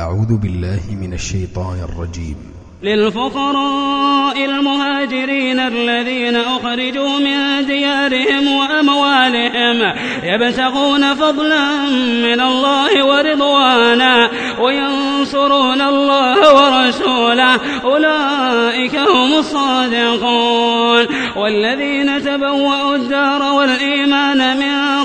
أعوذ بالله من الشيطان الرجيم. للفقراء المهاجرين الذين أخرجوا من ديارهم وأموالهم يبتغون فضلا من الله ورضوانا وينصرون الله ورسوله. أولئك هم الصادقون. والذين تبوأوا الدار والإيمان من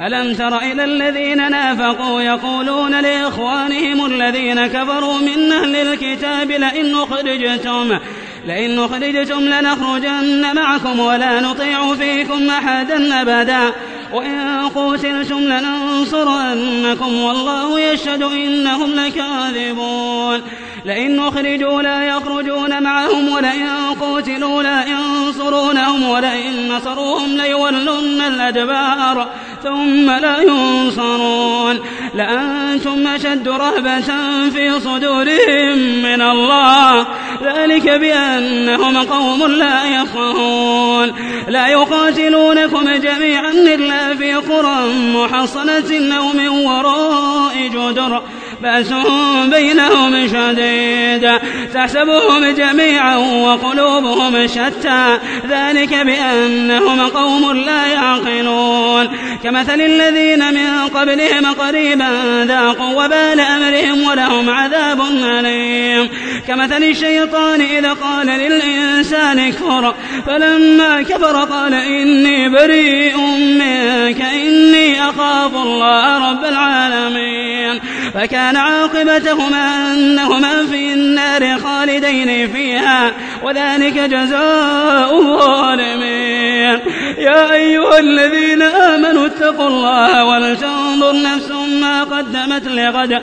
ألم تر إلى الذين نافقوا يقولون لإخوانهم الذين كفروا من أهل الكتاب لئن أخرجتم لئن أخرجتم لنخرجن معكم ولا نطيع فيكم أحدا أبدا. وإن قوتلتم لننصرنكم والله يشهد إنهم لكاذبون. لئن أخرجوا لا يخرجون معهم ولئن قوتلوا لا ينصرونهم ولئن نصروهم ليولن الأدبار. ثم لا ينصرون لأنتم أشد رهبة في صدورهم من الله. ذلك بأنهم قوم لا يفقهون. لا يقاتلونكم جميعا إلا في قرى محصنة أو من وراء جدر. بأس بينهم شديد. تحسبهم جميعا وقلوبهم شتى. ذلك بأنهم قوم لا يعقلون. كمثل الذين من قبلهم قريبا ذاقوا وبال أمرهم ولهم عذاب أليم. كمثل الشيطان إذا قال للإنسان اكفر فلما كفر قال إني بريء منك إني أخاف الله رب العالمين. فكان عاقبتهما أنهما في النار خالدين فيها وذلك جزاء الظالمين يا أيها الذين آمنوا اتقوا الله ولتنظر نفس ما قدمت لغد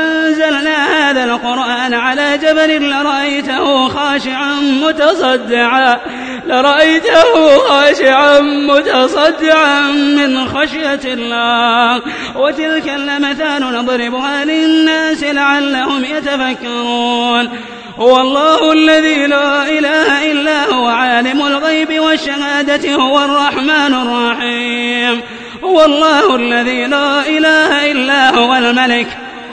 على جبل لرأيته خاشعا متصدعا لرأيته خاشعا متصدعا من خشية الله. وتلك الأمثال نضربها للناس لعلهم يتفكرون. هو الله الذي لا إله إلا هو عالم الغيب والشهادة هو الرحمن الرحيم. هو الله الذي لا إله إلا هو الملك.